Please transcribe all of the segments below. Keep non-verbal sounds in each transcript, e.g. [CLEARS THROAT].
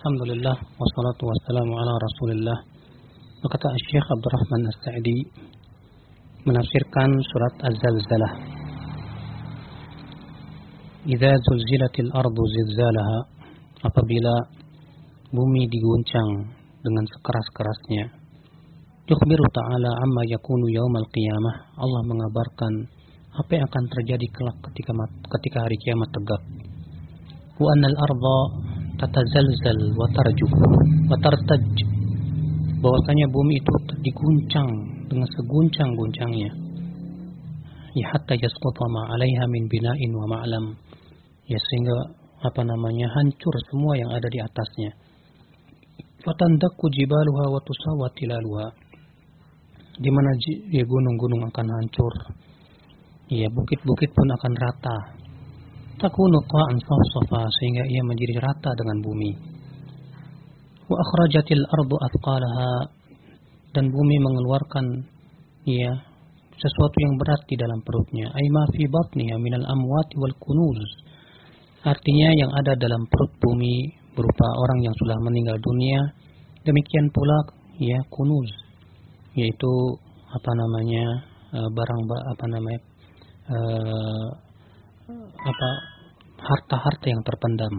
Alhamdulillah wassalatu ala Rasulillah. Berkata Syekh Abdurrahman As-Sa'di menafsirkan surat Az-Zalzalah. Idza zulzilatil ardu zilzalaha apabila bumi diguncang dengan sekeras-kerasnya. Yukhbiru ta'ala amma yakunu yaumal qiyamah. Allah mengabarkan apa yang akan terjadi kelak ketika ketika hari kiamat tegak. Wa annal arda tatazalzal wa tarjuh wa tartaj. Bahwasanya bumi itu diguncang dengan seguncang-guncangnya. Ya hatta yasquta ma 'alaiha min bina'in wa ma'lam. Ya sehingga apa namanya hancur semua yang ada di atasnya. Fatandakku jibaluha wa tusawat tilaluha. Di mana ya gunung-gunung akan hancur. Ya bukit-bukit pun akan rata. Takunu qa'an safsafa sehingga ia menjadi rata dengan bumi. Wa akhrajatil ardu athqalaha dan bumi mengeluarkan ya sesuatu yang berat di dalam perutnya. Aima fi batniha minal amwati wal kunuz. Artinya yang ada dalam perut bumi berupa orang yang sudah meninggal dunia. Demikian pula ya kunuz yaitu apa namanya barang apa namanya apa harta-harta yang terpendam.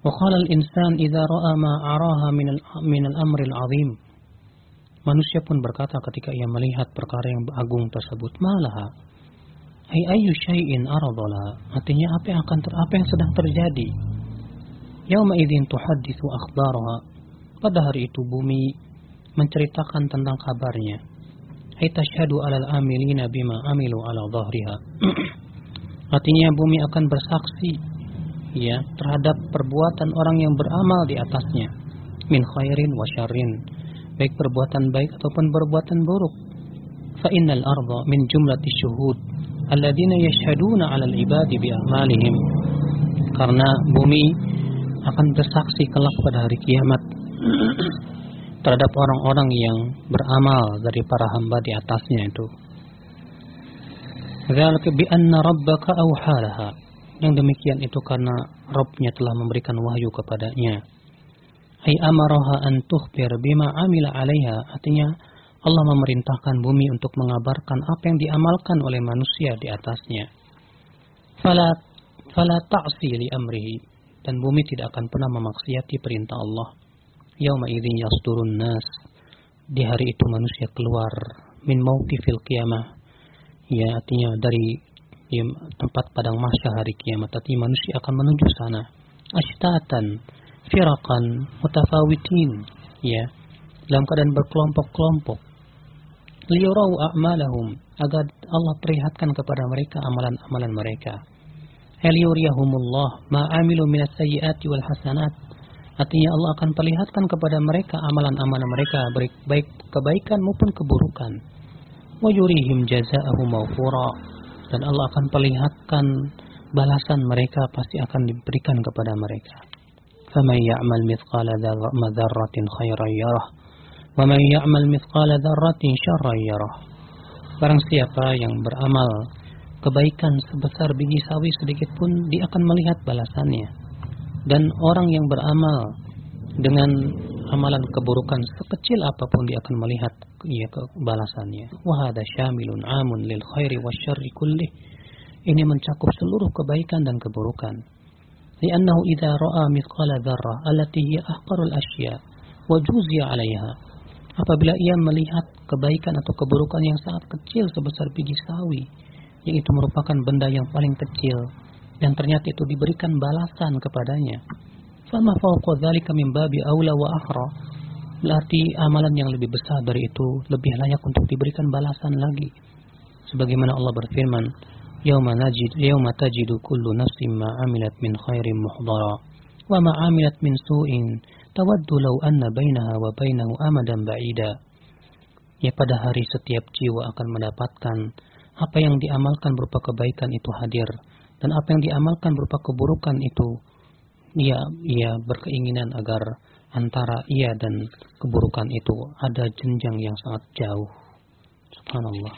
Wa qala al-insan idza ra'a ma araha min min al-amri al-'azim. Manusia pun berkata ketika ia melihat perkara yang agung tersebut, malaha Ai ayu syai'in aradala. Artinya apa yang akan ter, apa yang sedang terjadi? Yauma idzin tuhadditsu akhbaraha. Pada hari itu bumi menceritakan tentang kabarnya. Ai tashhadu 'alal amilina bima amilu 'ala dhahriha. [CLEARS THROAT] Artinya bumi akan bersaksi ya terhadap perbuatan orang yang beramal di atasnya min khairin wa syarrin baik perbuatan baik ataupun perbuatan buruk fa innal arda min jumlati syuhud alladzina yashhaduna 'alal ibadi bi a'malihim karena bumi akan bersaksi kelak pada hari kiamat [CLEARS THROAT] terhadap orang-orang yang beramal dari para hamba di atasnya itu. Dzalika bi anna rabbaka awhalaha. Yang demikian itu karena Rabbnya telah memberikan wahyu kepadanya. Ai amaraha an tukhbir bima amila 'alaiha. Artinya Allah memerintahkan bumi untuk mengabarkan apa yang diamalkan oleh manusia di atasnya. Fala fala ta'si li amrihi dan bumi tidak akan pernah memaksiati perintah Allah. Yauma idzin yasdurun nas. Di hari itu manusia keluar min mauqifil qiyamah. Ya artinya dari ya, tempat padang mahsyar hari kiamat. Artinya manusia akan menuju sana. Ashtatan, firakan, mutafawitin. Ya, dalam keadaan berkelompok-kelompok liyurau a'malahum agar Allah perlihatkan kepada mereka amalan-amalan mereka. Hal yuriyahumullah ma amilu minas sayyiati wal hasanat. Artinya Allah akan perlihatkan kepada mereka amalan-amalan mereka baik kebaikan maupun keburukan Wa yurihim jazaa'ahum mawfura. Dan Allah akan perlihatkan balasan mereka pasti akan diberikan kepada mereka. فَمَنْ يَعْمَلْ مِثْقَالَ ذَرَّةٍ خَيْرًا يَرَهُ وَمَنْ يَعْمَلْ مِثْقَالَ ذَرَّةٍ شَرًّا يَرَهُ Barang siapa yang beramal kebaikan sebesar biji sawi sedikit pun dia akan melihat balasannya. Dan orang yang beramal dengan amalan keburukan sekecil apa pun dia akan melihat ya, balasannya. Wahada syamilun amun lil khairi wasyarri kullih. Ini mencakup seluruh kebaikan dan keburukan. Liannahu idza ra'a mithqala dzarrah allati hiya ahqarul asya wa juziya 'alaiha apabila ia melihat kebaikan atau keburukan yang sangat kecil sebesar biji sawi, yang itu merupakan benda yang paling kecil, dan ternyata itu diberikan balasan kepadanya. Fama fauqa dzalika min babi aula wa akhra. Berarti amalan yang lebih besar dari itu lebih layak untuk diberikan balasan lagi. Sebagaimana Allah berfirman, "Yauma najid yauma tajidu kullu nafsin ma 'amilat min khairin muhdara wa ma 'amilat min su'in tawaddu law anna bainaha wa bainahu amadan ba'ida. Ya pada hari setiap jiwa akan mendapatkan apa yang diamalkan berupa kebaikan itu hadir dan apa yang diamalkan berupa keburukan itu ia ia berkeinginan agar antara ia dan keburukan itu ada jenjang yang sangat jauh. Subhanallah.